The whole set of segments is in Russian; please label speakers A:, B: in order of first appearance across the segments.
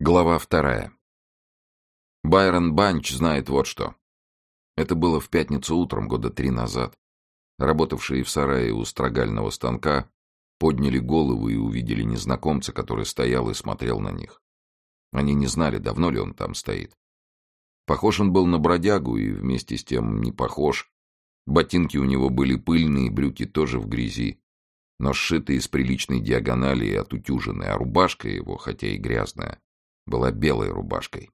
A: Глава вторая. Байрон Банч знает вот что. Это было в пятницу утром, года три назад. Работавшие в сарае у строгального станка подняли головы и увидели незнакомца, который стоял и смотрел на них. Они не знали, давно ли он там стоит. Похож он был на бродягу и вместе с тем не похож. Ботинки у него были пыльные, брюки тоже в грязи, но сшитые из приличной диагонали и отутюжены, а рубашка его, хотя и грязная, была белой рубашкой.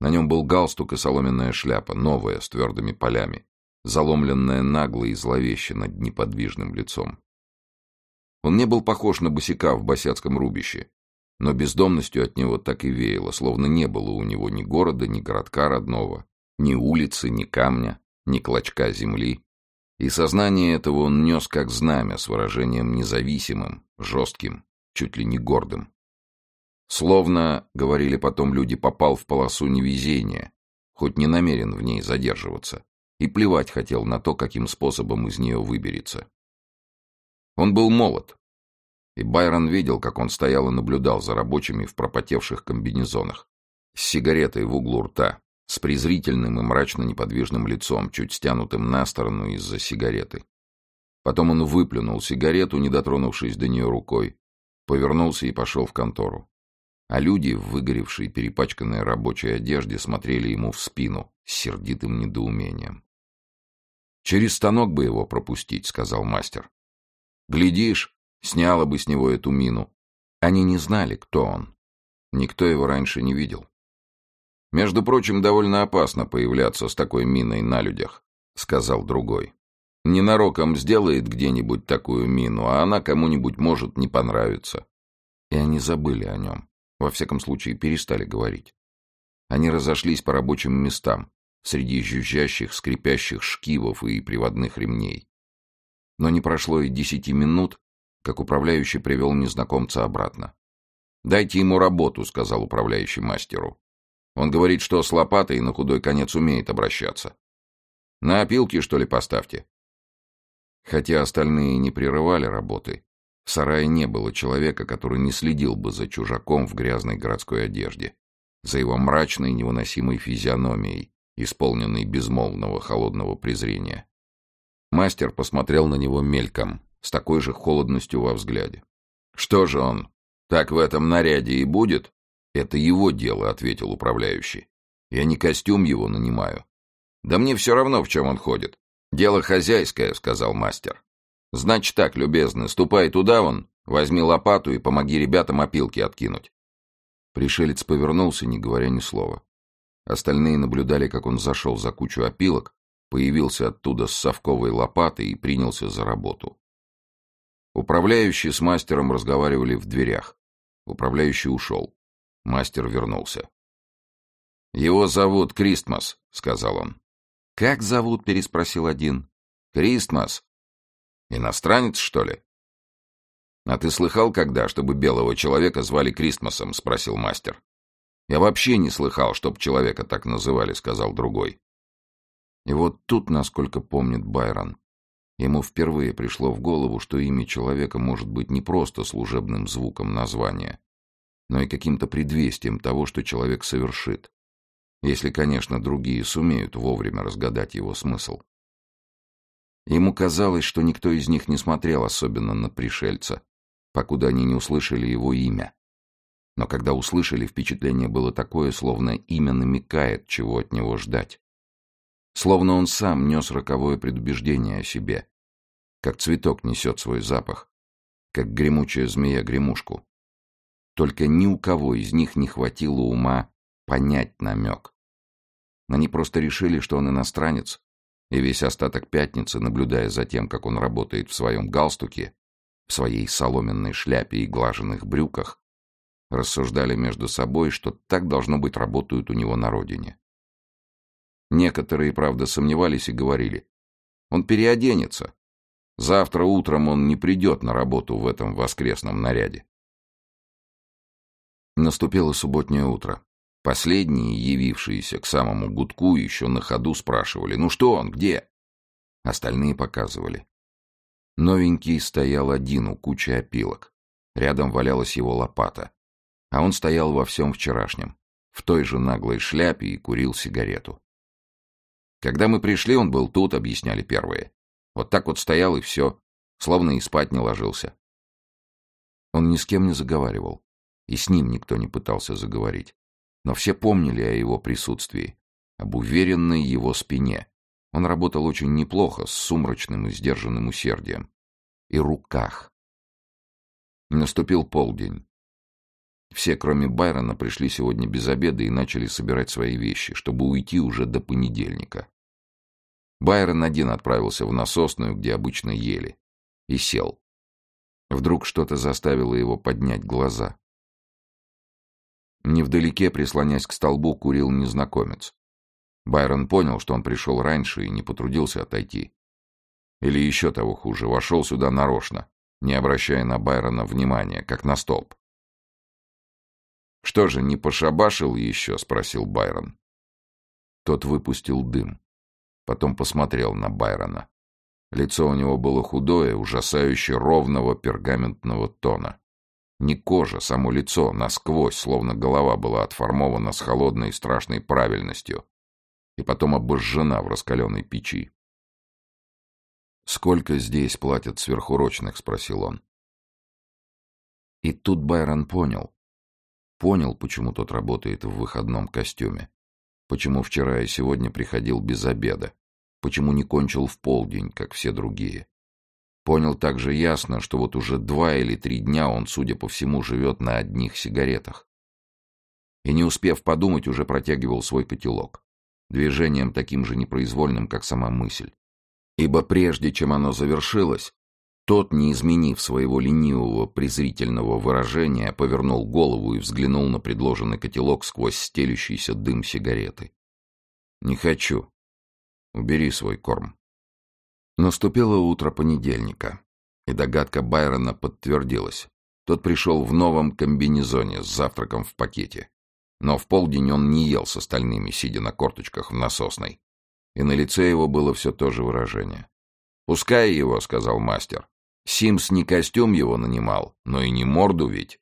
A: На нем был галстук и соломенная шляпа, новая, с твердыми полями, заломленная нагло и зловеще над неподвижным лицом. Он не был похож на босика в босяцком рубище, но бездомностью от него так и веяло, словно не было у него ни города, ни городка родного, ни улицы, ни камня, ни клочка земли. И сознание этого он нес как знамя с выражением независимым, жестким, чуть ли не гордым. Словно, говорили потом люди, попал в полосу невезения, хоть не намерен в ней задерживаться, и плевать хотел на то, каким способом из нее выберется. Он был молод, и Байрон видел, как он стоял и наблюдал за рабочими в пропотевших комбинезонах, с сигаретой в углу рта, с презрительным и мрачно неподвижным лицом, чуть стянутым на сторону из-за сигареты. Потом он выплюнул сигарету, не дотронувшись до нее рукой, повернулся и пошел в контору а люди в выгоревшей перепачканной рабочей одежде смотрели ему в спину с сердитым недоумением. «Через станок бы его пропустить», — сказал мастер. «Глядишь, сняла бы с него эту мину». Они не знали, кто он. Никто его раньше не видел. «Между прочим, довольно опасно появляться с такой миной на людях», — сказал другой. «Ненароком сделает где-нибудь такую мину, а она кому-нибудь может не понравиться». И они забыли о нем. Во всяком случае, перестали говорить. Они разошлись по рабочим местам, среди жужжащих, скрипящих шкивов и приводных ремней. Но не прошло и десяти минут, как управляющий привел незнакомца обратно. «Дайте ему работу», — сказал управляющий мастеру. «Он говорит, что с лопатой на худой конец умеет обращаться. На опилки, что ли, поставьте?» Хотя остальные не прерывали работы, в сарае не было человека, который не следил бы за чужаком в грязной городской одежде, за его мрачной невыносимой физиономией, исполненной безмолвного холодного презрения. Мастер посмотрел на него мельком, с такой же холодностью во взгляде. «Что же он, так в этом наряде и будет?» «Это его дело», — ответил управляющий. «Я не костюм его нанимаю». «Да мне все равно, в чем он ходит. Дело хозяйское», — сказал мастер. Значит так, любезный, ступай туда вон, возьми лопату и помоги ребятам опилки откинуть. Пришелец повернулся, не говоря ни слова. Остальные наблюдали, как он зашел за кучу опилок, появился оттуда с совковой лопатой и принялся за работу. Управляющий с мастером разговаривали в дверях. Управляющий ушел. Мастер вернулся. «Его зовут Кристмас», — сказал он. «Как зовут?» — переспросил один. «Кристмас», Иностранец, что ли? А ты слыхал когда, чтобы белого человека звали Кристмасом? спросил мастер. Я вообще не слыхал, чтоб человека так называли, сказал другой. И вот тут, насколько помнит Байрон, ему впервые пришло в голову, что имя человека может быть не просто служебным звуком названия, но и каким-то предвестием того, что человек совершит, если, конечно, другие сумеют вовремя разгадать его смысл. Ему казалось, что никто из них не смотрел особенно на пришельца, покуда они не услышали его имя. Но когда услышали, впечатление было такое, словно имя намекает, чего от него ждать. Словно он сам нес роковое предубеждение о себе, как цветок несет свой запах, как гремучая змея гремушку. Только ни у кого из них не хватило ума понять намек. Они просто решили, что он иностранец, и весь остаток пятницы, наблюдая за тем, как он работает в своем галстуке, в своей соломенной шляпе и глаженных брюках, рассуждали между собой, что так, должно быть, работают у него на родине. Некоторые, правда, сомневались и говорили, он переоденется. Завтра утром он не придет на работу в этом воскресном наряде. Наступило субботнее утро. Последние, явившиеся к самому гудку, еще на ходу спрашивали «Ну что он, где?» Остальные показывали. Новенький стоял один у кучи опилок. Рядом валялась его лопата. А он стоял во всем вчерашнем, в той же наглой шляпе и курил сигарету. Когда мы пришли, он был тут, объясняли первые. Вот так вот стоял и все, словно и спать не ложился. Он ни с кем не заговаривал, и с ним никто не пытался заговорить. Но все помнили о его присутствии, об уверенной его спине. Он работал очень неплохо, с сумрачным и сдержанным усердием. И руках. Наступил полдень. Все, кроме Байрона, пришли сегодня без обеда и начали собирать свои вещи, чтобы уйти уже до понедельника. Байрон один отправился в насосную, где обычно ели, и сел. Вдруг что-то заставило его поднять глаза. Невдалеке, прислонясь к столбу, курил незнакомец. Байрон понял, что он пришел раньше и не потрудился отойти. Или еще того хуже, вошел сюда нарочно, не обращая на Байрона внимания, как на столб. «Что же, не пошабашил еще?» — спросил Байрон. Тот выпустил дым. Потом посмотрел на Байрона. Лицо у него было худое, ужасающе ровного пергаментного тона. Не кожа, само лицо, насквозь, словно голова была отформована с холодной и страшной правильностью, и потом обожжена в раскаленной печи. «Сколько здесь платят сверхурочных?» — спросил он. И тут Байрон понял. Понял, почему тот работает в выходном костюме. Почему вчера и сегодня приходил без обеда. Почему не кончил в полдень, как все другие. Понял также ясно, что вот уже два или три дня он, судя по всему, живет на одних сигаретах. И не успев подумать, уже протягивал свой котелок. Движением таким же непроизвольным, как сама мысль. Ибо прежде чем оно завершилось, тот, не изменив своего ленивого презрительного выражения, повернул голову и взглянул на предложенный котелок сквозь стелющийся дым сигареты. «Не хочу. Убери свой корм». Наступило утро понедельника, и догадка Байрона подтвердилась. Тот пришел в новом комбинезоне с завтраком в пакете. Но в полдень он не ел с остальными, сидя на корточках в насосной. И на лице его было все то же выражение. «Пускай его», — сказал мастер. «Симс не костюм его нанимал, но и не морду ведь».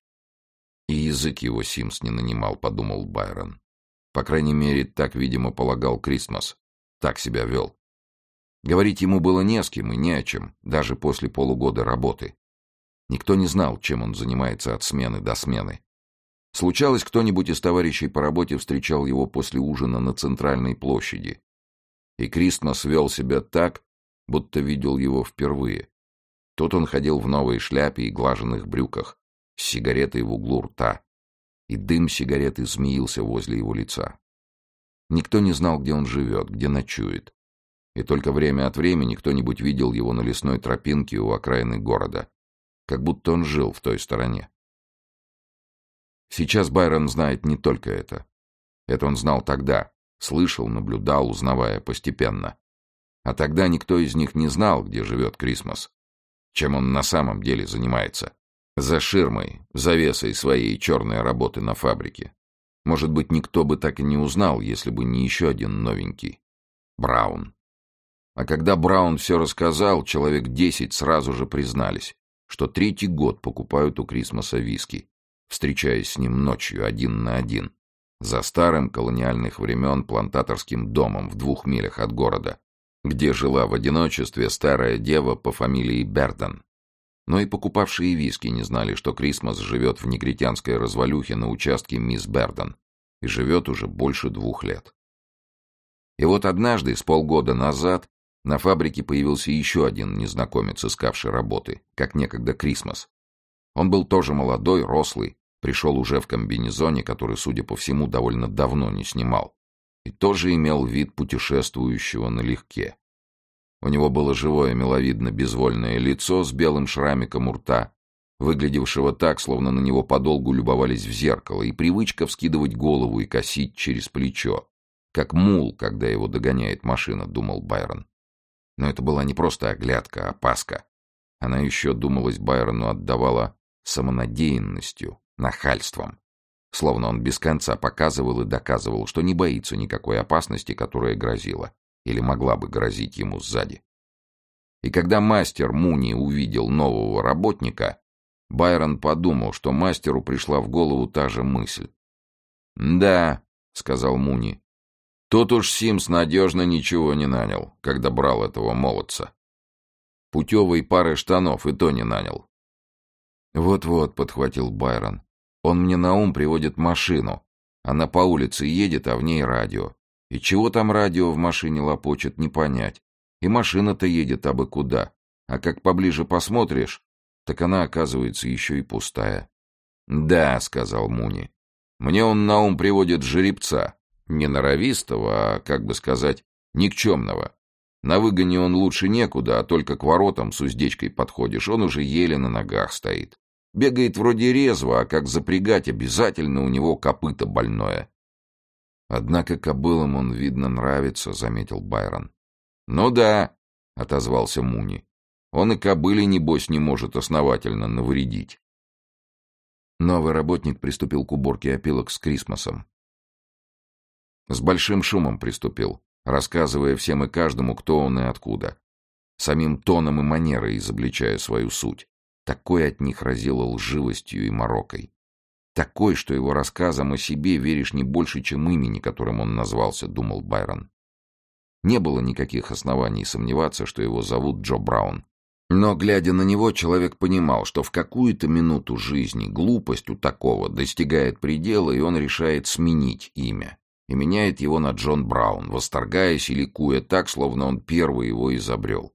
A: И язык его Симс не нанимал, подумал Байрон. По крайней мере, так, видимо, полагал Кристмас. Так себя вел. Говорить ему было не с кем и не о чем, даже после полугода работы. Никто не знал, чем он занимается от смены до смены. Случалось, кто-нибудь из товарищей по работе встречал его после ужина на центральной площади. И Кристмас вел себя так, будто видел его впервые. Тут он ходил в новой шляпе и глаженных брюках, с сигаретой в углу рта, и дым сигареты змеился возле его лица. Никто не знал, где он живет, где ночует и только время от времени кто-нибудь видел его на лесной тропинке у окраины города, как будто он жил в той стороне. Сейчас Байрон знает не только это. Это он знал тогда, слышал, наблюдал, узнавая постепенно. А тогда никто из них не знал, где живет Крисмас, чем он на самом деле занимается. За ширмой, завесой своей черной работы на фабрике. Может быть, никто бы так и не узнал, если бы не еще один новенький. Браун. А когда Браун все рассказал, человек десять сразу же признались, что третий год покупают у Крисмоса виски, встречаясь с ним ночью один на один, за старым колониальных времен плантаторским домом в двух милях от города, где жила в одиночестве старая дева по фамилии Берден. Но и покупавшие виски не знали, что Крисмос живет в негритянской развалюхе на участке мисс Берден и живет уже больше двух лет. И вот однажды, с полгода назад, на фабрике появился еще один незнакомец, искавший работы, как некогда Крисмас. Он был тоже молодой, рослый, пришел уже в комбинезоне, который, судя по всему, довольно давно не снимал, и тоже имел вид путешествующего налегке. У него было живое миловидно-безвольное лицо с белым шрамиком у рта, выглядевшего так, словно на него подолгу любовались в зеркало, и привычка вскидывать голову и косить через плечо, как мул, когда его догоняет машина, думал Байрон. Но это была не просто оглядка, а паска. Она еще, думалось Байрону, отдавала самонадеянностью, нахальством. Словно он без конца показывал и доказывал, что не боится никакой опасности, которая грозила или могла бы грозить ему сзади. И когда мастер Муни увидел нового работника, Байрон подумал, что мастеру пришла в голову та же мысль. «Да», — сказал Муни, — «тут уж Симс надежно ничего не нанял, когда брал этого молодца. Путевой пары штанов и то не нанял». «Вот-вот», — подхватил Байрон, — «он мне на ум приводит машину. Она по улице едет, а в ней радио. И чего там радио в машине лопочет, не понять. И машина-то едет абы куда. А как поближе посмотришь, так она оказывается еще и пустая. «Да», — сказал Муни, — «мне он на ум приводит жеребца. Не норовистого, а, как бы сказать, никчемного. На выгоне он лучше некуда, а только к воротам с уздечкой подходишь, он уже еле на ногах стоит. Бегает вроде резво, а как запрягать, обязательно у него копыта больное. Однако кобылам он, видно, нравится, — заметил Байрон. «Ну да», — отозвался Муни. «Он и кобыле, небось, не может основательно навредить». Новый работник приступил к уборке опилок с Крисмосом. С большим шумом приступил, рассказывая всем и каждому, кто он и откуда. Самим тоном и манерой изобличая свою суть. Такой от них разило лживостью и морокой. Такой, что его рассказам о себе веришь не больше, чем имени, которым он назвался, думал Байрон. Не было никаких оснований сомневаться, что его зовут Джо Браун. Но, глядя на него, человек понимал, что в какую-то минуту жизни глупость у такого достигает предела, и он решает сменить имя. И меняет его на Джон Браун, восторгаясь и ликуя так, словно он первый его изобрел.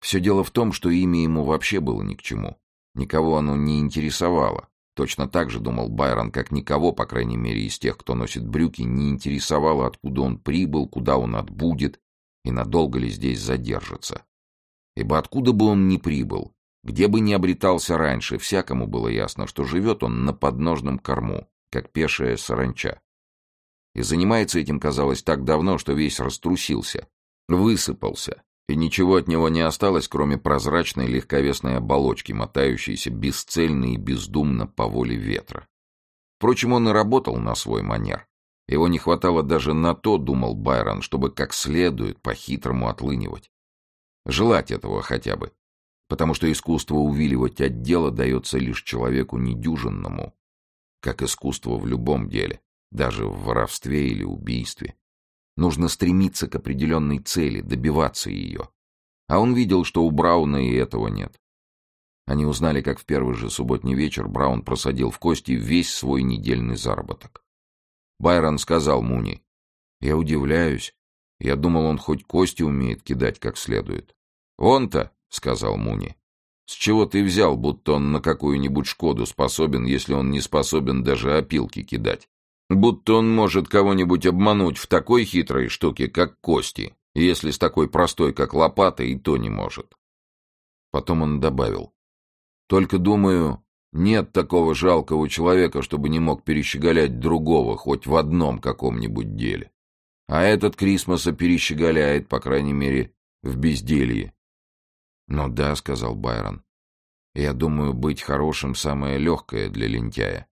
A: Все дело в том, что имя ему вообще было ни к чему. Никого оно не интересовало. Точно так же думал Байрон, как никого, по крайней мере, из тех, кто носит брюки, не интересовало, откуда он прибыл, куда он отбудет и надолго ли здесь задержится. Ибо откуда бы он ни прибыл, где бы ни обретался раньше, всякому было ясно, что живет он на подножном корму, как пешая саранча. И занимается этим, казалось, так давно, что весь раструсился, высыпался, и ничего от него не осталось, кроме прозрачной легковесной оболочки, мотающейся бесцельно и бездумно по воле ветра. Впрочем, он и работал на свой манер. Его не хватало даже на то, думал Байрон, чтобы как следует по-хитрому отлынивать. Желать этого хотя бы, потому что искусство увиливать от дела дается лишь человеку недюжинному, как искусство в любом деле, даже в воровстве или убийстве. Нужно стремиться к определенной цели, добиваться ее. А он видел, что у Брауна и этого нет. Они узнали, как в первый же субботний вечер Браун просадил в кости весь свой недельный заработок. Байрон сказал Муни, «Я удивляюсь. Я думал, он хоть кости умеет кидать как следует». «Он-то», — сказал Муни, — «с чего ты взял, будто он на какую-нибудь Шкоду способен, если он не способен даже опилки кидать?» Будто он может кого-нибудь обмануть в такой хитрой штуке, как кости, если с такой простой, как лопата, и то не может. Потом он добавил. Только, думаю, нет такого жалкого человека, чтобы не мог перещеголять другого хоть в одном каком-нибудь деле. А этот Крисмоса перещеголяет, по крайней мере, в безделье. «Ну да», — сказал Байрон. «Я думаю, быть хорошим самое легкое для лентяя.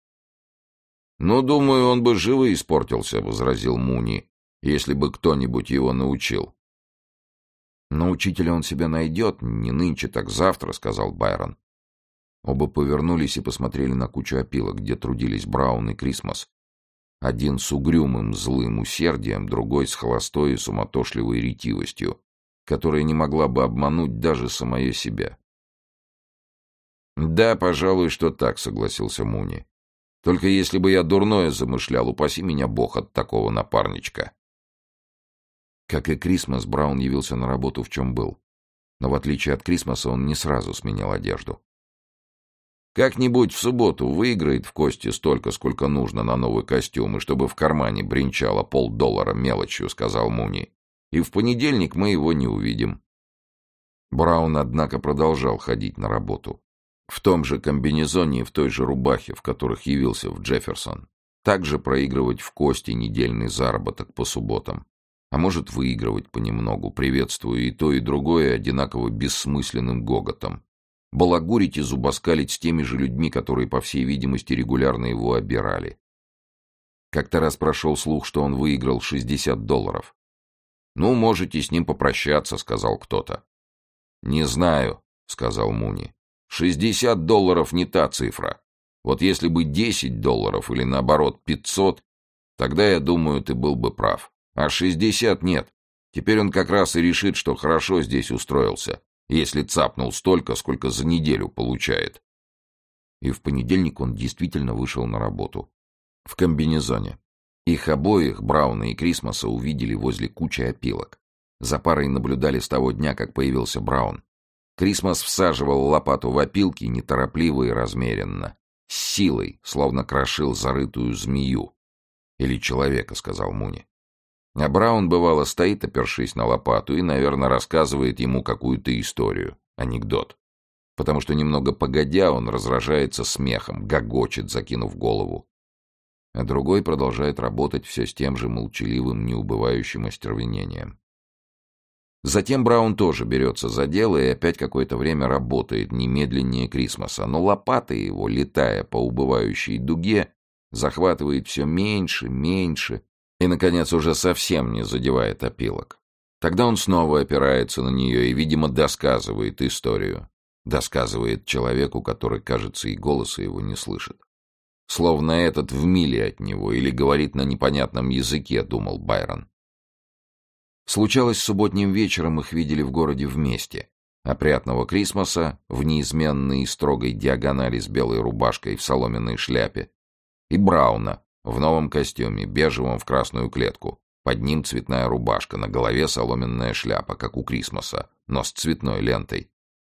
A: «Ну, думаю, он бы живо испортился», — возразил Муни, «если бы кто-нибудь его научил». «Но учителя он себя найдет, не нынче, так завтра», — сказал Байрон. Оба повернулись и посмотрели на кучу опилок, где трудились Браун и Крисмас. Один с угрюмым злым усердием, другой с холостой и суматошливой ретивостью, которая не могла бы обмануть даже самое себя. «Да, пожалуй, что так», — согласился Муни. Только если бы я дурное замышлял, упаси меня бог от такого напарничка. Как и Крисмас, Браун явился на работу в чем был. Но в отличие от Крисмаса он не сразу сменил одежду. Как-нибудь в субботу выиграет в кости столько, сколько нужно на новый костюм, и чтобы в кармане бренчало полдоллара мелочью, сказал Муни. И в понедельник мы его не увидим. Браун, однако, продолжал ходить на работу. В том же комбинезоне и в той же рубахе, в которых явился в Джефферсон. Также проигрывать в кости недельный заработок по субботам. А может выигрывать понемногу, приветствуя и то, и другое одинаково бессмысленным гоготом. Балагурить и зубоскалить с теми же людьми, которые, по всей видимости, регулярно его обирали. Как-то раз прошел слух, что он выиграл 60 долларов. «Ну, можете с ним попрощаться», — сказал кто-то. «Не знаю», — сказал Муни. Шестьдесят долларов не та цифра. Вот если бы десять долларов или наоборот пятьсот, тогда, я думаю, ты был бы прав. А шестьдесят нет. Теперь он как раз и решит, что хорошо здесь устроился, если цапнул столько, сколько за неделю получает. И в понедельник он действительно вышел на работу. В комбинезоне. Их обоих, Брауна и Крисмоса, увидели возле кучи опилок. За парой наблюдали с того дня, как появился Браун. Крисмос всаживал лопату в опилки неторопливо и размеренно. С силой, словно крошил зарытую змею. Или человека, сказал Муни. А Браун, бывало, стоит, опершись на лопату, и, наверное, рассказывает ему какую-то историю, анекдот. Потому что немного погодя он разражается смехом, гогочет, закинув голову а другой продолжает работать все с тем же молчаливым, неубывающим остервенением. Затем Браун тоже берется за дело и опять какое-то время работает немедленнее Крисмоса, но лопата его, летая по убывающей дуге, захватывает все меньше, меньше и, наконец, уже совсем не задевает опилок. Тогда он снова опирается на нее и, видимо, досказывает историю. Досказывает человеку, который, кажется, и голоса его не слышит. Словно этот в миле от него или говорит на непонятном языке, думал Байрон. Случалось, субботним вечером их видели в городе вместе. Опрятного Крисмоса в неизменной и строгой диагонали с белой рубашкой в соломенной шляпе. И Брауна в новом костюме, бежевом в красную клетку. Под ним цветная рубашка, на голове соломенная шляпа, как у Крисмоса, но с цветной лентой.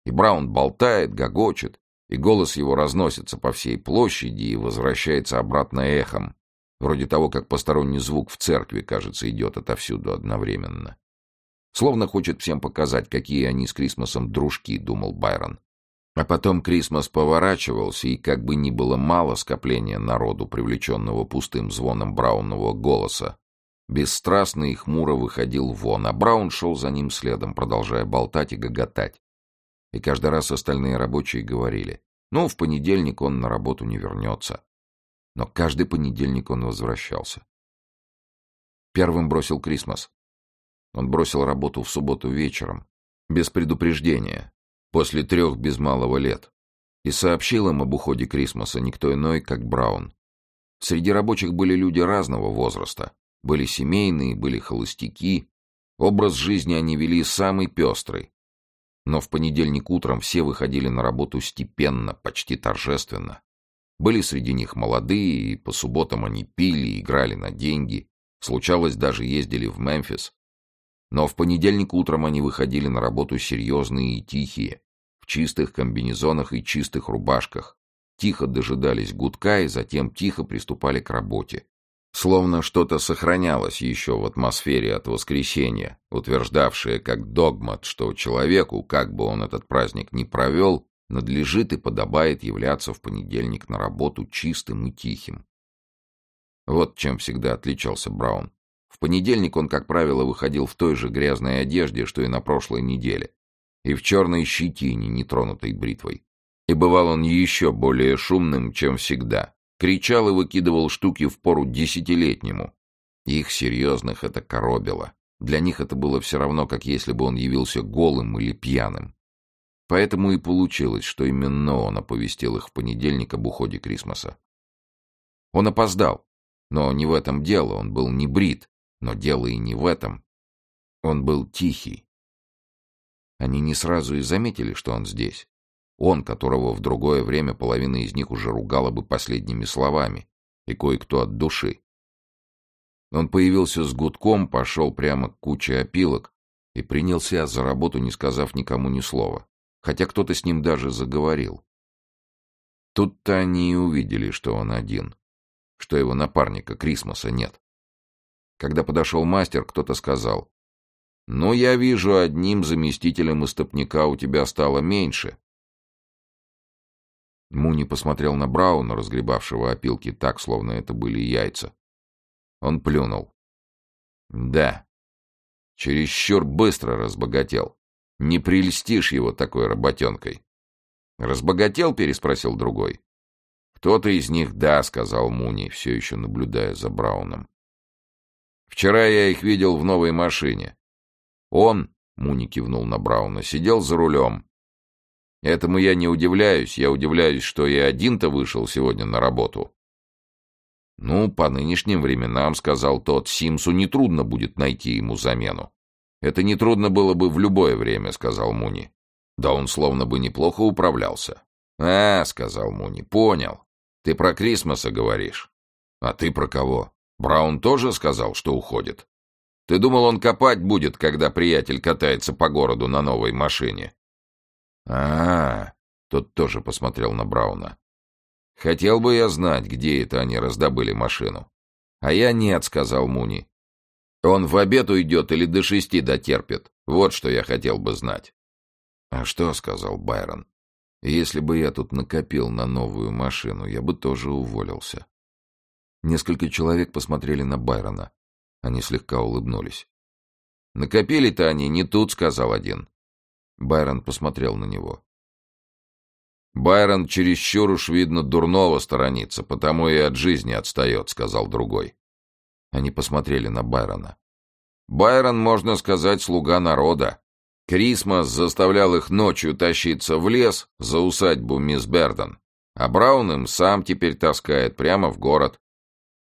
A: И Браун болтает, гогочет, и голос его разносится по всей площади и возвращается обратно эхом, вроде того, как посторонний звук в церкви, кажется, идет отовсюду одновременно. Словно хочет всем показать, какие они с Крисмосом дружки, думал Байрон. А потом Крисмос поворачивался, и как бы ни было мало скопления народу, привлеченного пустым звоном Браунного голоса, бесстрастно и хмуро выходил вон, а Браун шел за ним следом, продолжая болтать и гоготать. И каждый раз остальные рабочие говорили, ну, в понедельник он на работу не вернется. Но каждый понедельник он возвращался. Первым бросил Крисмас. Он бросил работу в субботу вечером, без предупреждения, после трех без малого лет, и сообщил им об уходе Крисмаса никто иной, как Браун. Среди рабочих были люди разного возраста. Были семейные, были холостяки. Образ жизни они вели самый пестрый. Но в понедельник утром все выходили на работу степенно, почти торжественно. Были среди них молодые, и по субботам они пили, играли на деньги. Случалось, даже ездили в Мемфис. Но в понедельник утром они выходили на работу серьезные и тихие, в чистых комбинезонах и чистых рубашках. Тихо дожидались гудка и затем тихо приступали к работе. Словно что-то сохранялось еще в атмосфере от воскресенья, утверждавшее как догмат, что человеку, как бы он этот праздник ни провел, надлежит и подобает являться в понедельник на работу чистым и тихим. Вот чем всегда отличался Браун. В понедельник он, как правило, выходил в той же грязной одежде, что и на прошлой неделе, и в черной щетине, нетронутой бритвой. И бывал он еще более шумным, чем всегда, Кричал и выкидывал штуки в пору десятилетнему. Их серьезных это коробило. Для них это было все равно, как если бы он явился голым или пьяным. Поэтому и получилось, что именно он оповестил их в понедельник об уходе Крисмоса. Он опоздал, но не в этом дело, он был не брит, но дело и не в этом. Он был тихий. Они не сразу и заметили, что он здесь. Он, которого в другое время половина из них уже ругала бы последними словами, и кое-кто от души. Он появился с гудком, пошел прямо к куче опилок и принялся за работу, не сказав никому ни слова, хотя кто-то с ним даже заговорил. Тут-то они и увидели, что он один, что его напарника Крисмоса нет. Когда подошел мастер, кто-то сказал, «Ну, я вижу, одним заместителем истопника у тебя стало меньше». Муни посмотрел на Брауна, разгребавшего опилки так, словно это были яйца. Он плюнул. «Да. Чересчур быстро разбогател. Не прельстишь его такой работенкой». «Разбогател?» — переспросил другой. «Кто-то из них да», — сказал Муни, все еще наблюдая за Брауном. «Вчера я их видел в новой машине. Он, — Муни кивнул на Брауна, — сидел за рулем, Этому я не удивляюсь. Я удивляюсь, что я один-то вышел сегодня на работу. Ну, по нынешним временам, сказал тот, Симсу нетрудно будет найти ему замену. Это нетрудно было бы в любое время, сказал Муни. Да он словно бы неплохо управлялся. А, сказал Муни, понял. Ты про Крисмоса говоришь. А ты про кого? Браун тоже сказал, что уходит. Ты думал, он копать будет, когда приятель катается по городу на новой машине? А, -а, -а тот тоже посмотрел на Брауна. Хотел бы я знать, где это они раздобыли машину. А я нет, сказал Муни. Он в обед уйдет или до шести дотерпит. Вот что я хотел бы знать. А что, сказал Байрон. Если бы я тут накопил на новую машину, я бы тоже уволился. Несколько человек посмотрели на Байрона. Они слегка улыбнулись. «Накопили-то они не тут», — сказал один. Байрон посмотрел на него. «Байрон чересчур уж, видно, дурного сторонится, потому и от жизни отстает», — сказал другой. Они посмотрели на Байрона. «Байрон, можно сказать, слуга народа. Крисмас заставлял их ночью тащиться в лес за усадьбу мисс Берден, а Браун им сам теперь таскает прямо в город.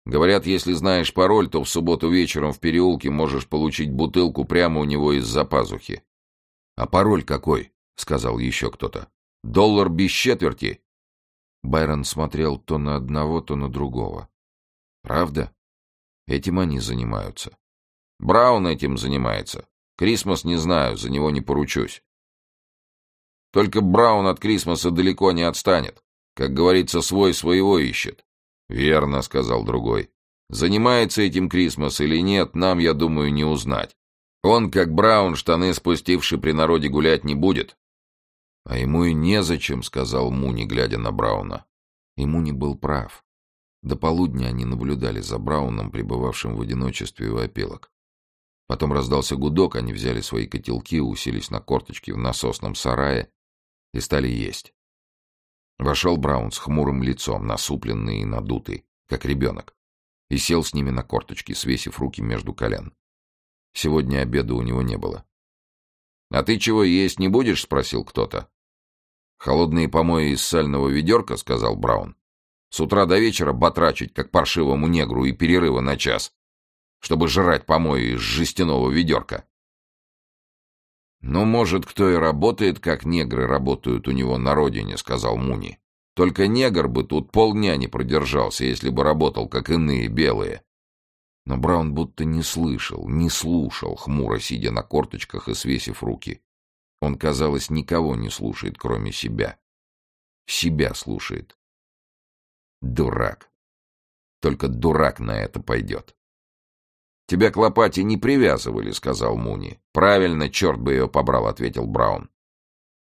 A: Говорят, если знаешь пароль, то в субботу вечером в переулке можешь получить бутылку прямо у него из-за пазухи. — А пароль какой? — сказал еще кто-то. — Доллар без четверти. Байрон смотрел то на одного, то на другого. — Правда? Этим они занимаются. Браун этим занимается. Крисмас не знаю, за него не поручусь. Только Браун от Крисмаса далеко не отстанет. Как говорится, свой своего ищет. «Верно», — сказал другой. «Занимается этим Крисмас или нет, нам, я думаю, не узнать. Он, как Браун, штаны спустивший при народе гулять не будет». «А ему и незачем», — сказал Муни, глядя на Брауна. И Муни был прав. До полудня они наблюдали за Брауном, пребывавшим в одиночестве у опилок. Потом раздался гудок, они взяли свои котелки, уселись на корточки в насосном сарае и стали есть. Вошел Браун с хмурым лицом, насупленный и надутый, как ребенок, и сел с ними на корточки, свесив руки между колен. Сегодня обеда у него не было. — А ты чего, есть не будешь? — спросил кто-то. — Холодные помои из сального ведерка, — сказал Браун. — С утра до вечера батрачить, как паршивому негру, и перерыва на час, чтобы жрать помои из жестяного ведерка. «Ну, может, кто и работает, как негры работают у него на родине», — сказал Муни. «Только негр бы тут полдня не продержался, если бы работал, как иные белые». Но Браун будто не слышал, не слушал, хмуро сидя на корточках и свесив руки. Он, казалось, никого не слушает, кроме себя. Себя слушает. Дурак. Только дурак на это пойдет. «Тебя к лопате не привязывали», — сказал Муни. «Правильно, черт бы ее побрал», — ответил Браун.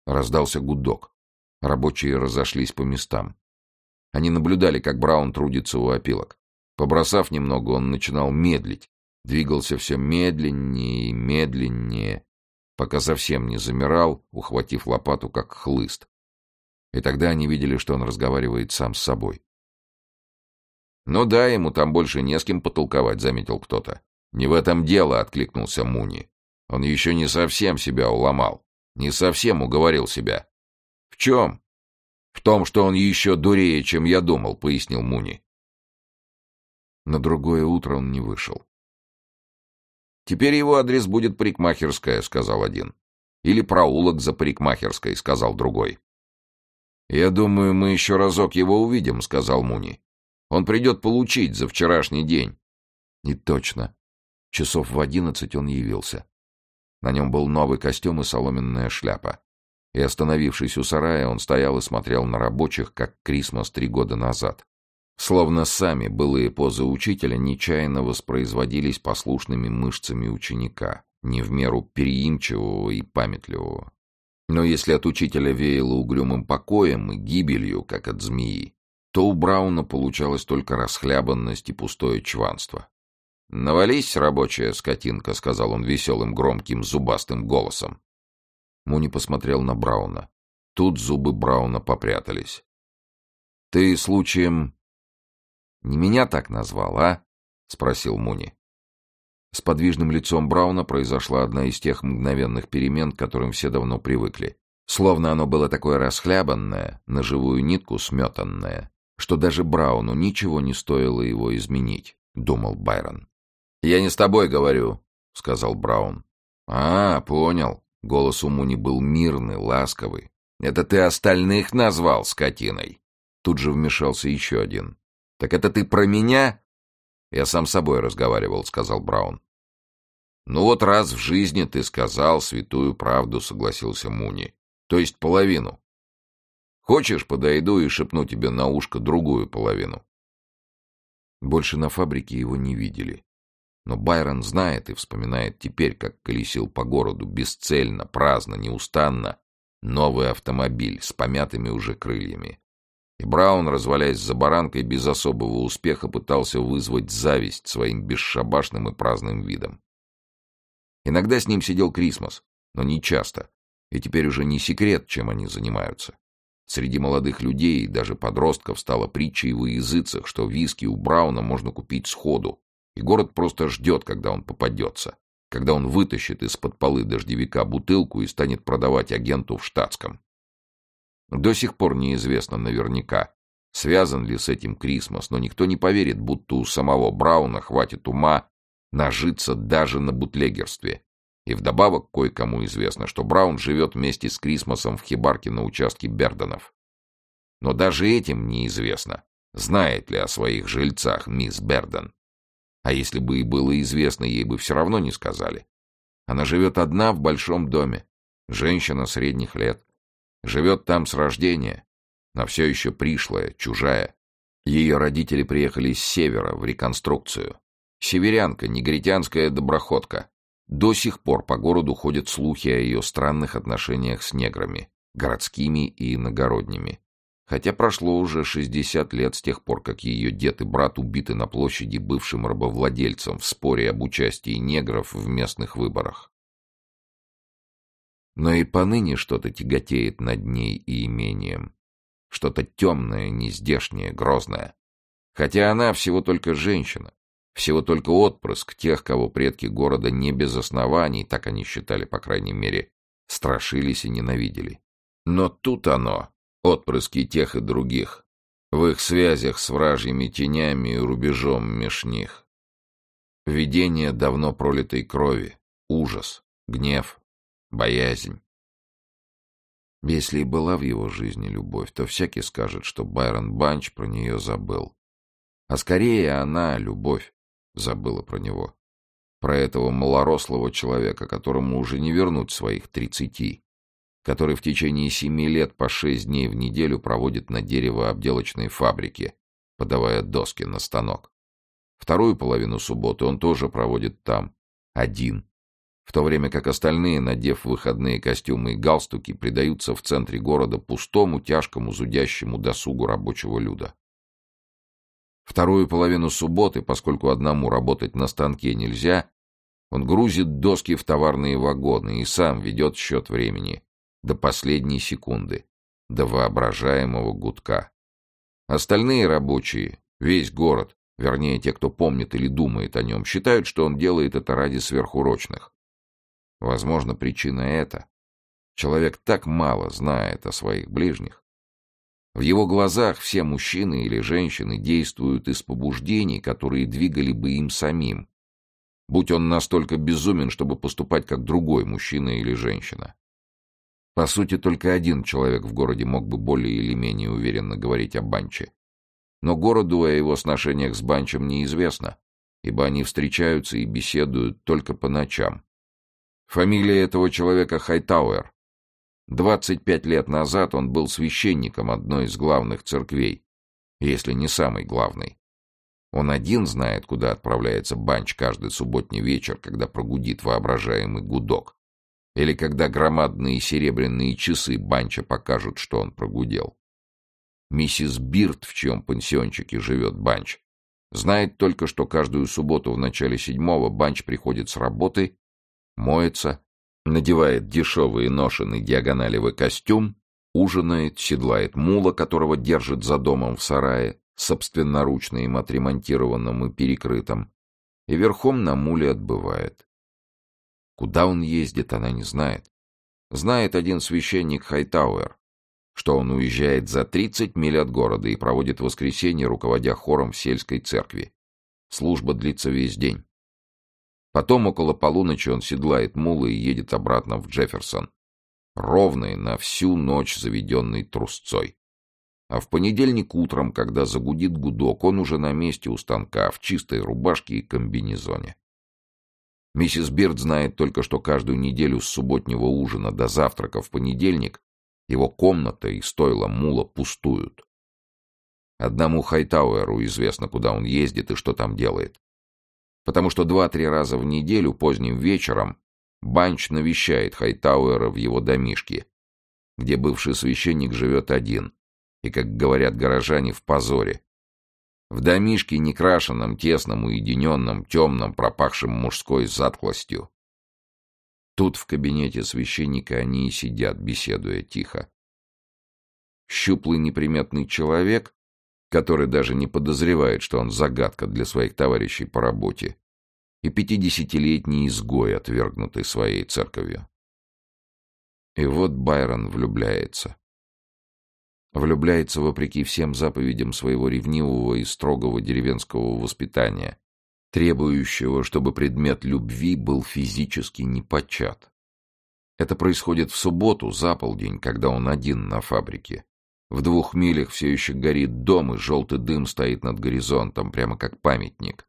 A: Раздался гудок. Рабочие разошлись по местам. Они наблюдали, как Браун трудится у опилок. Побросав немного, он начинал медлить. Двигался все медленнее и медленнее, пока совсем не замирал, ухватив лопату как хлыст. И тогда они видели, что он разговаривает сам с собой. «Ну да, ему там больше не с кем потолковать», — заметил кто-то. «Не в этом дело», — откликнулся Муни. «Он еще не совсем себя уломал. Не совсем уговорил себя». «В чем?» «В том, что он еще дурее, чем я думал», — пояснил Муни. На другое утро он не вышел. «Теперь его адрес будет парикмахерская», — сказал один. «Или проулок за парикмахерской», — сказал другой. «Я думаю, мы еще разок его увидим», — сказал Муни. «Он придет получить за вчерашний день». «Не точно. Часов в одиннадцать он явился. На нем был новый костюм и соломенная шляпа. И, остановившись у сарая, он стоял и смотрел на рабочих, как Крисмас три года назад. Словно сами былые позы учителя нечаянно воспроизводились послушными мышцами ученика, не в меру переимчивого и памятливого. Но если от учителя веяло угрюмым покоем и гибелью, как от змеи, то у Брауна получалось только расхлябанность и пустое чванство. «Навались, рабочая скотинка», — сказал он веселым, громким, зубастым голосом. Муни посмотрел на Брауна. Тут зубы Брауна попрятались. «Ты, случаем, не меня так назвал, а?» — спросил Муни. С подвижным лицом Брауна произошла одна из тех мгновенных перемен, к которым все давно привыкли. Словно оно было такое расхлябанное, на живую нитку сметанное, что даже Брауну ничего не стоило его изменить, думал Байрон. «Я не с тобой говорю», — сказал Браун. «А, понял». Голос у Муни был мирный, ласковый. «Это ты остальных назвал скотиной?» Тут же вмешался еще один. «Так это ты про меня?» «Я сам с собой разговаривал», — сказал Браун. «Ну вот раз в жизни ты сказал святую правду», — согласился Муни. «То есть половину. Хочешь, подойду и шепну тебе на ушко другую половину». Больше на фабрике его не видели. Но Байрон знает и вспоминает теперь, как колесил по городу бесцельно, праздно, неустанно новый автомобиль с помятыми уже крыльями. И Браун, развалясь за баранкой, без особого успеха пытался вызвать зависть своим бесшабашным и праздным видом. Иногда с ним сидел Крисмос, но не часто, и теперь уже не секрет, чем они занимаются. Среди молодых людей и даже подростков стала притчей в языцах, что виски у Брауна можно купить сходу, и город просто ждет, когда он попадется, когда он вытащит из-под полы дождевика бутылку и станет продавать агенту в штатском. До сих пор неизвестно наверняка, связан ли с этим Крисмас, но никто не поверит, будто у самого Брауна хватит ума нажиться даже на бутлегерстве. И вдобавок кое-кому известно, что Браун живет вместе с Крисмасом в хибарке на участке Берденов. Но даже этим неизвестно, знает ли о своих жильцах мисс Берден. А если бы и было известно, ей бы все равно не сказали. Она живет одна в большом доме, женщина средних лет. Живет там с рождения, но все еще пришлая, чужая. Ее родители приехали с севера в реконструкцию. Северянка, негритянская доброходка. До сих пор по городу ходят слухи о ее странных отношениях с неграми, городскими и иногородними. Хотя прошло уже 60 лет с тех пор, как ее дед и брат убиты на площади бывшим рабовладельцем в споре об участии негров в местных выборах. Но и поныне что-то тяготеет над ней и имением. Что-то темное, нездешнее, грозное. Хотя она всего только женщина, всего только отпрыск тех, кого предки города не без оснований, так они считали, по крайней мере, страшились и ненавидели. Но тут оно, отпрыски тех и других, в их связях с вражьими тенями и рубежом меж них. Видение давно пролитой крови, ужас, гнев, боязнь. Если и была в его жизни любовь, то всякий скажет, что Байрон Банч про нее забыл. А скорее она, любовь, забыла про него. Про этого малорослого человека, которому уже не вернуть своих тридцати, который в течение семи лет по шесть дней в неделю проводит на деревообделочной фабрике, подавая доски на станок. Вторую половину субботы он тоже проводит там, один, в то время как остальные, надев выходные костюмы и галстуки, предаются в центре города пустому, тяжкому, зудящему досугу рабочего люда. Вторую половину субботы, поскольку одному работать на станке нельзя, он грузит доски в товарные вагоны и сам ведет счет времени до последней секунды, до воображаемого гудка. Остальные рабочие, весь город, вернее те, кто помнит или думает о нем, считают, что он делает это ради сверхурочных. Возможно, причина эта. Человек так мало знает о своих ближних. В его глазах все мужчины или женщины действуют из побуждений, которые двигали бы им самим, будь он настолько безумен, чтобы поступать как другой мужчина или женщина. По сути, только один человек в городе мог бы более или менее уверенно говорить о Банче. Но городу о его сношениях с Банчем неизвестно, ибо они встречаются и беседуют только по ночам, Фамилия этого человека Хайтауэр. 25 лет назад он был священником одной из главных церквей, если не самой главной. Он один знает, куда отправляется банч каждый субботний вечер, когда прогудит воображаемый гудок. Или когда громадные серебряные часы банча покажут, что он прогудел. Миссис Бирд, в чьем пансиончике живет банч, знает только, что каждую субботу в начале седьмого банч приходит с работы моется, надевает дешевый ношеный диагоналевый костюм, ужинает, седлает мула, которого держит за домом в сарае, собственноручно им отремонтированным и перекрытым, и верхом на муле отбывает. Куда он ездит, она не знает. Знает один священник Хайтауэр, что он уезжает за 30 миль от города и проводит воскресенье, руководя хором в сельской церкви. Служба длится весь день. Потом около полуночи он седлает мулы и едет обратно в Джефферсон, ровный на всю ночь заведенный трусцой. А в понедельник утром, когда загудит гудок, он уже на месте у станка, в чистой рубашке и комбинезоне. Миссис Бирд знает только, что каждую неделю с субботнего ужина до завтрака в понедельник его комната и стойло мула пустуют. Одному Хайтауэру известно, куда он ездит и что там делает. Потому что два-три раза в неделю поздним вечером Банч навещает Хайтауэра в его домишке, где бывший священник живет один, и, как говорят горожане, в позоре. В домишке некрашенном, тесном, уединенном, темном, пропахшем мужской затклостью. Тут в кабинете священника они и сидят, беседуя тихо. Щуплый неприметный человек, который даже не подозревает, что он загадка для своих товарищей по работе, и пятидесятилетний изгой, отвергнутый своей церковью. И вот Байрон влюбляется. Влюбляется вопреки всем заповедям своего ревнивого и строгого деревенского воспитания, требующего, чтобы предмет любви был физически непочат. Это происходит в субботу, за полдень, когда он один на фабрике. В двух милях все еще горит дом, и желтый дым стоит над горизонтом, прямо как памятник.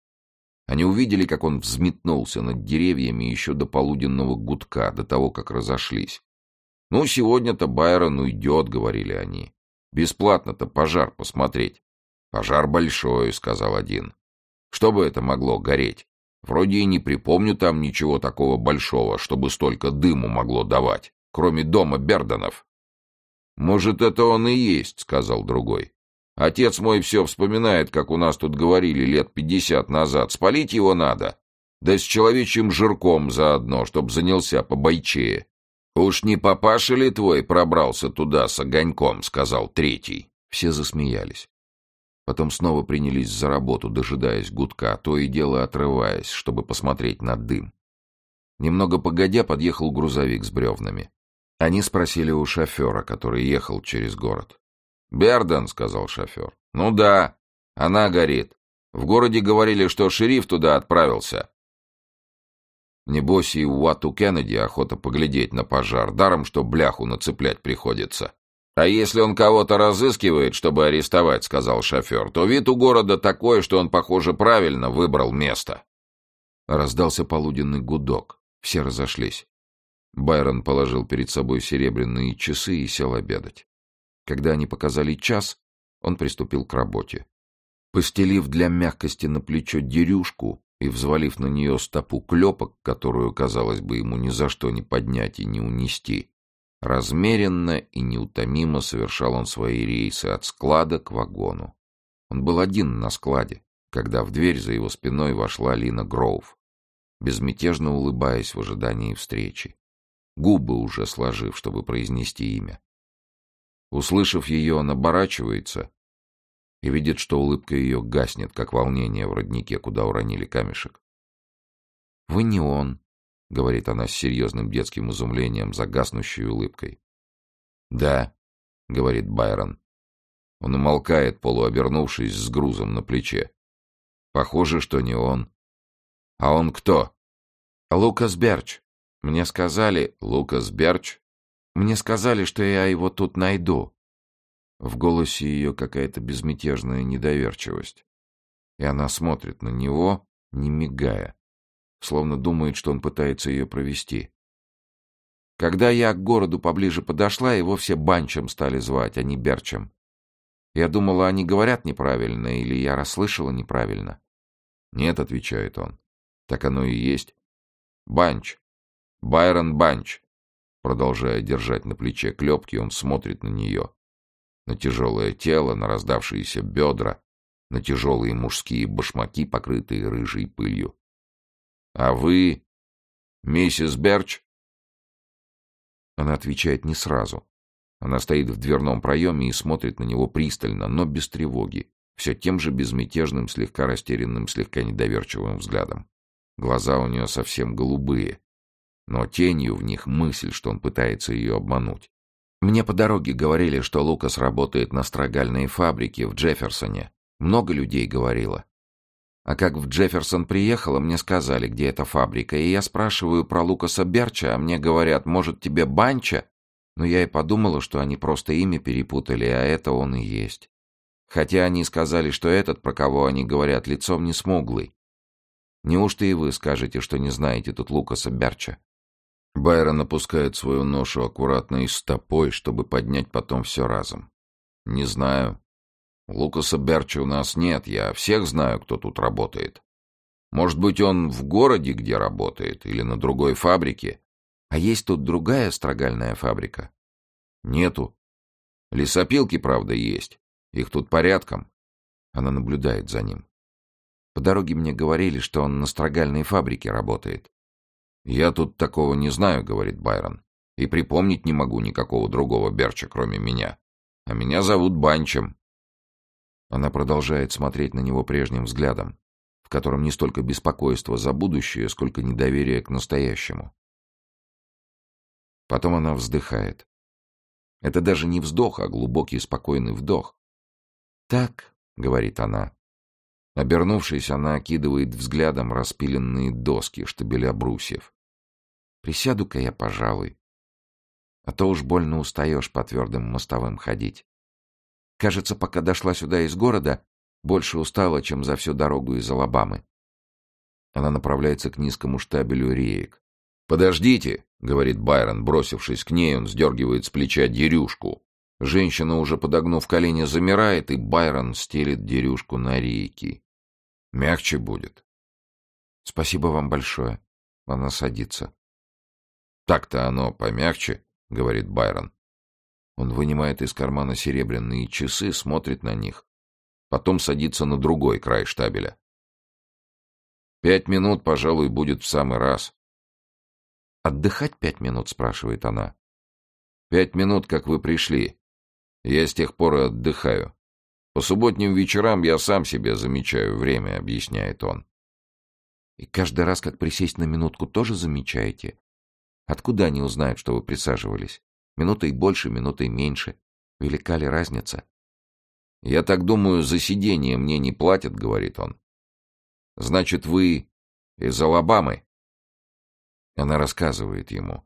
A: Они увидели, как он взметнулся над деревьями еще до полуденного гудка, до того, как разошлись. «Ну, сегодня-то Байрон уйдет», — говорили они. Бесплатно-то пожар посмотреть. Пожар большой, сказал один. Что бы это могло гореть? Вроде и не припомню там ничего такого большого, чтобы столько дыму могло давать, кроме дома Бердонов. Может, это он и есть, сказал другой. Отец мой все вспоминает, как у нас тут говорили лет пятьдесят назад. Спалить его надо. Да с человечьим жирком заодно, чтоб занялся побойчее. «Уж не папаша ли твой пробрался туда с огоньком?» — сказал третий. Все засмеялись. Потом снова принялись за работу, дожидаясь гудка, то и дело отрываясь, чтобы посмотреть на дым. Немного погодя подъехал грузовик с бревнами. Они спросили у шофера, который ехал через город. «Берден», — сказал шофер. «Ну да, она горит. В городе говорили, что шериф туда отправился. Небось и Уатту Кеннеди охота поглядеть на пожар, даром что бляху нацеплять приходится. «А если он кого-то разыскивает, чтобы арестовать», — сказал шофер, — «то вид у города такой, что он, похоже, правильно выбрал место». Раздался полуденный гудок. Все разошлись. Байрон положил перед собой серебряные часы и сел обедать. Когда они показали час, он приступил к работе. Постелив для мягкости на плечо дерюшку, и, взвалив на нее стопу клепок, которую, казалось бы, ему ни за что не поднять и не унести, размеренно и неутомимо совершал он свои рейсы от склада к вагону. Он был один на складе, когда в дверь за его спиной вошла Лина Гроув, безмятежно улыбаясь в ожидании встречи, губы уже сложив, чтобы произнести имя. Услышав ее, он оборачивается и видит, что улыбка ее гаснет, как волнение в роднике, куда уронили камешек. «Вы не он», — говорит она с серьезным детским изумлением, загаснущей улыбкой. «Да», — говорит Байрон. Он умолкает, полуобернувшись с грузом на плече. «Похоже, что не он». «А он кто?» «Лукас Берч. Мне сказали...» «Лукас Берч?» «Мне сказали, что я его тут найду. В голосе ее какая-то безмятежная недоверчивость. И она смотрит на него, не мигая, словно думает, что он пытается ее провести. Когда я к городу поближе подошла, его все Банчем стали звать, а не Берчем. Я думала, они говорят неправильно, или я расслышала неправильно. «Нет», — отвечает он, — «так оно и есть. Банч. Байрон Банч». Продолжая держать на плече клепки, он смотрит на нее на тяжелое тело, на раздавшиеся бедра, на тяжелые мужские башмаки, покрытые рыжей пылью. — А вы, миссис Берч? Она отвечает не сразу. Она стоит в дверном проеме и смотрит на него пристально, но без тревоги, все тем же безмятежным, слегка растерянным, слегка недоверчивым взглядом. Глаза у нее совсем голубые. Но тенью в них мысль, что он пытается ее обмануть. Мне по дороге говорили, что Лукас работает на строгальной фабрике в Джефферсоне. Много людей говорило. А как в Джефферсон приехала, мне сказали, где эта фабрика, и я спрашиваю про Лукаса Берча, а мне говорят, может, тебе Банча? Но я и подумала, что они просто имя перепутали, а это он и есть. Хотя они сказали, что этот, про кого они говорят, лицом не смуглый. Неужто и вы скажете, что не знаете тут Лукаса Берча? Байрон опускает свою ношу аккуратно и стопой, чтобы поднять потом все разом. Не знаю. Лукаса Берча у нас нет, я всех знаю, кто тут работает. Может быть, он в городе, где работает, или на другой фабрике. А есть тут другая строгальная фабрика? Нету. Лесопилки, правда, есть. Их тут порядком. Она наблюдает за ним. По дороге мне говорили, что он на строгальной фабрике работает. «Я тут такого не знаю», — говорит Байрон. «И припомнить не могу никакого другого Берча, кроме меня. А меня зовут Банчем». Она продолжает смотреть на него прежним взглядом, в котором не столько беспокойство за будущее, сколько недоверие к настоящему. Потом она вздыхает. Это даже не вздох, а глубокий спокойный вдох. «Так», — говорит она, Обернувшись, она окидывает взглядом распиленные доски штабеля брусьев. «Присяду-ка я, пожалуй. А то уж больно устаешь по твердым мостовым ходить. Кажется, пока дошла сюда из города, больше устала, чем за всю дорогу из Алабамы». Она направляется к низкому штабелю реек. «Подождите!» — говорит Байрон, бросившись к ней, он сдергивает с плеча дерюшку. Женщина, уже подогнув колени, замирает, и Байрон стелит дерюшку на рейки. Мягче будет. Спасибо вам большое. Она садится. Так-то оно помягче, говорит Байрон. Он вынимает из кармана серебряные часы, смотрит на них. Потом садится на другой край штабеля. Пять минут, пожалуй, будет в самый раз. «Отдыхать пять минут?» — спрашивает она. «Пять минут, как вы пришли. Я с тех пор и отдыхаю. По субботним вечерам я сам себе замечаю время, объясняет он. И каждый раз, как присесть на минутку, тоже замечаете? Откуда они узнают, что вы присаживались? Минутой больше, минутой меньше. Велика ли разница? Я так думаю, за сидение мне не платят, говорит он. Значит, вы из Алабамы? Она рассказывает ему.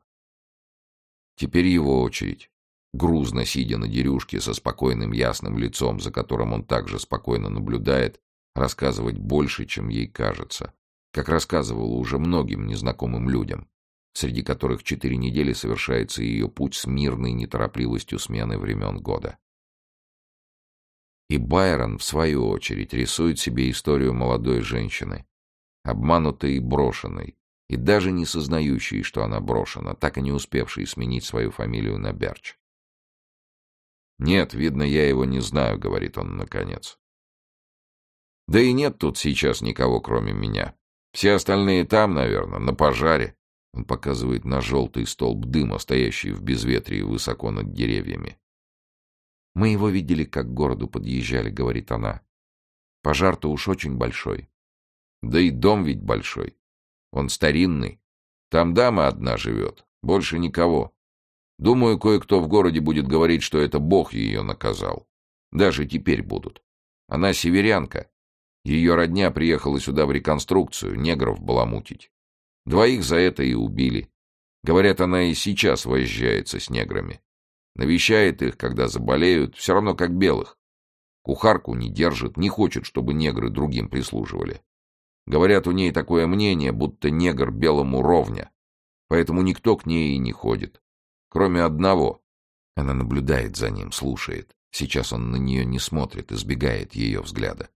A: Теперь его очередь грузно сидя на дерюшке со спокойным ясным лицом, за которым он также спокойно наблюдает, рассказывать больше, чем ей кажется, как рассказывала уже многим незнакомым людям, среди которых четыре недели совершается ее путь с мирной неторопливостью смены времен года. И Байрон, в свою очередь, рисует себе историю молодой женщины, обманутой и брошенной, и даже не сознающей, что она брошена, так и не успевшей сменить свою фамилию на Берч. «Нет, видно, я его не знаю», — говорит он наконец. «Да и нет тут сейчас никого, кроме меня. Все остальные там, наверное, на пожаре». Он показывает на желтый столб дыма, стоящий в безветрии высоко над деревьями. «Мы его видели, как к городу подъезжали», — говорит она. «Пожар-то уж очень большой. Да и дом ведь большой. Он старинный. Там дама одна живет, больше никого. Думаю, кое-кто в городе будет говорить, что это Бог ее наказал. Даже теперь будут. Она северянка. Ее родня приехала сюда в реконструкцию, негров баламутить. Двоих за это и убили. Говорят, она и сейчас возжается с неграми. Навещает их, когда заболеют, все равно как белых. Кухарку не держит, не хочет, чтобы негры другим прислуживали. Говорят, у ней такое мнение, будто негр белому ровня. Поэтому никто к ней и не ходит. Кроме одного. Она наблюдает за ним, слушает. Сейчас он на нее не смотрит, избегает ее взгляда.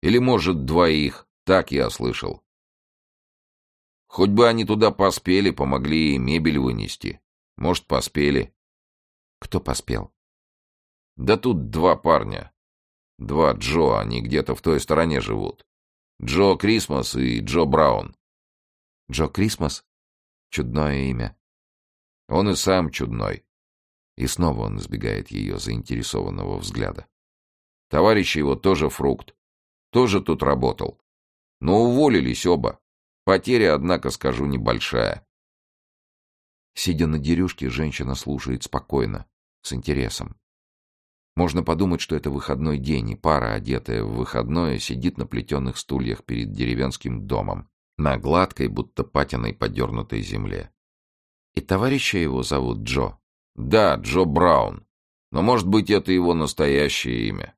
A: Или, может, двоих. Так я слышал. Хоть бы они туда поспели, помогли и мебель вынести. Может, поспели. Кто поспел? Да тут два парня. Два Джо, они где-то в той стороне живут. Джо Крисмас и Джо Браун. Джо Крисмас? Чудное имя. Он и сам чудной. И снова он избегает ее заинтересованного взгляда. Товарищ его тоже фрукт. Тоже тут работал. Но уволились оба. Потеря, однако, скажу, небольшая. Сидя на дерюшке, женщина слушает спокойно, с интересом. Можно подумать, что это выходной день, и пара, одетая в выходное, сидит на плетеных стульях перед деревенским домом, на гладкой, будто патиной подернутой земле. И товарища его зовут Джо.
B: Да, Джо Браун. Но, может быть, это его настоящее имя.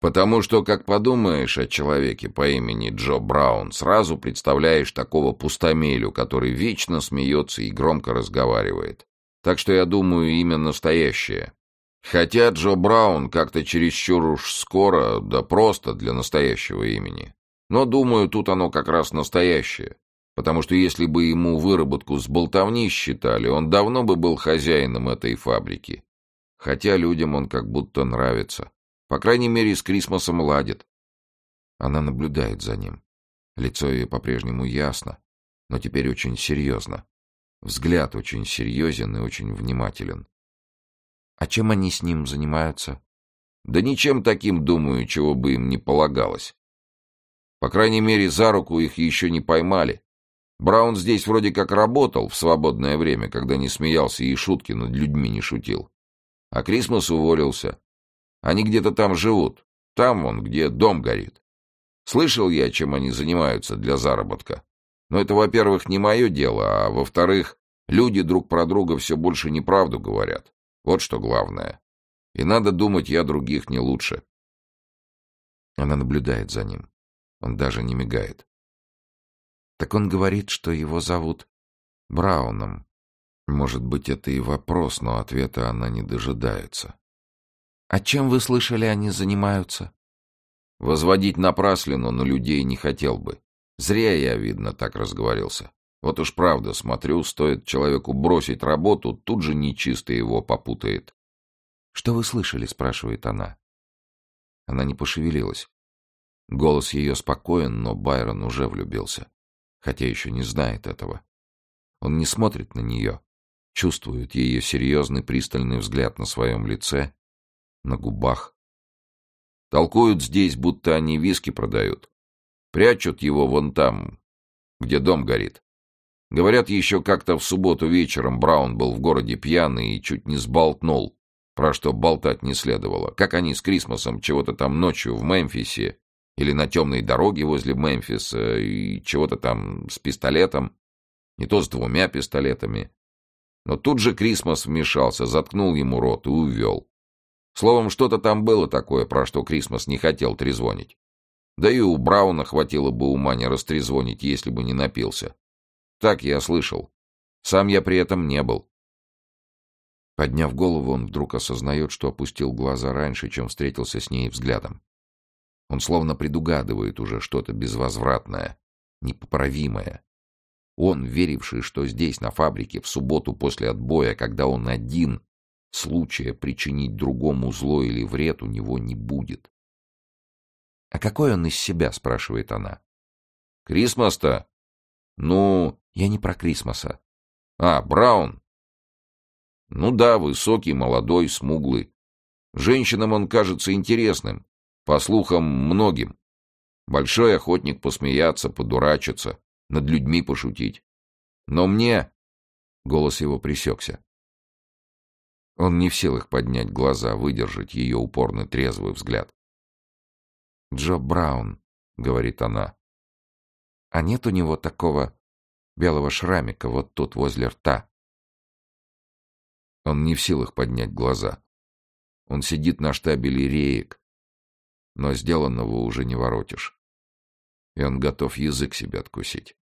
B: Потому что, как подумаешь о человеке по имени Джо Браун, сразу представляешь такого пустомелю, который вечно смеется и громко разговаривает. Так что я думаю, имя настоящее. Хотя Джо Браун как-то чересчур уж скоро, да просто для настоящего имени. Но, думаю, тут оно как раз настоящее. Потому что если бы ему выработку с болтовни считали, он давно бы был хозяином этой фабрики. Хотя людям он как будто нравится. По крайней мере, с Крисмосом ладит.
A: Она наблюдает за ним. Лицо ее по-прежнему ясно, но теперь очень серьезно. Взгляд очень серьезен и очень внимателен. А чем они с ним занимаются?
B: Да ничем таким, думаю, чего бы им не полагалось. По крайней мере, за руку их еще не поймали. Браун здесь вроде как работал в свободное время, когда не смеялся и шутки над людьми не шутил. А Крисмас уволился. Они где-то там живут. Там вон, где дом горит. Слышал я, чем они занимаются для заработка. Но это, во-первых, не мое дело, а во-вторых, люди друг про друга все больше неправду говорят. Вот что главное. И надо думать, я других не лучше.
A: Она наблюдает за ним. Он даже не мигает. Так он говорит, что его зовут Брауном. Может быть, это и вопрос, но ответа она не дожидается. «А чем вы слышали, они занимаются?»
B: «Возводить напраслину на людей не хотел бы. Зря я, видно, так разговорился. Вот уж правда, смотрю, стоит человеку бросить работу, тут же нечисто его попутает».
A: «Что вы слышали?» — спрашивает она. Она не пошевелилась. Голос ее спокоен, но Байрон уже влюбился хотя еще не знает этого. Он не смотрит на нее, чувствует ее серьезный пристальный взгляд на своем лице, на губах.
B: Толкуют здесь, будто они виски продают. Прячут его вон там, где дом горит. Говорят, еще как-то в субботу вечером Браун был в городе пьяный и чуть не сболтнул, про что болтать не следовало. Как они с Крисмосом чего-то там ночью в Мемфисе или на темной дороге возле Мемфиса и чего-то там с пистолетом, не то с двумя пистолетами. Но тут же Крисмос вмешался, заткнул ему рот и увел. Словом, что-то там было такое, про что Крисмос не хотел трезвонить. Да и у Брауна хватило бы ума не растрезвонить, если бы не напился. Так я слышал. Сам я при этом не был.
A: Подняв голову, он вдруг осознает, что опустил глаза раньше, чем встретился с ней взглядом. Он словно предугадывает уже что-то безвозвратное, непоправимое. Он, веривший, что здесь, на фабрике, в субботу после отбоя, когда он один, случая причинить другому зло или вред у него не будет. «А какой он из себя?» — спрашивает она.
B: «Крисмас-то? Ну...»
A: «Я не про Крисмаса».
B: «А, Браун?» «Ну да, высокий, молодой, смуглый. Женщинам он кажется интересным. По слухам, многим. Большой охотник посмеяться, подурачиться, над людьми пошутить. Но мне...
A: Голос его пресекся. Он не в силах поднять глаза, выдержать ее упорный трезвый взгляд. «Джо Браун», — говорит она. «А нет у него такого белого шрамика вот тут возле рта?» Он не в силах поднять глаза. Он сидит на штабеле реек, но сделанного уже не воротишь. И он готов язык себе откусить.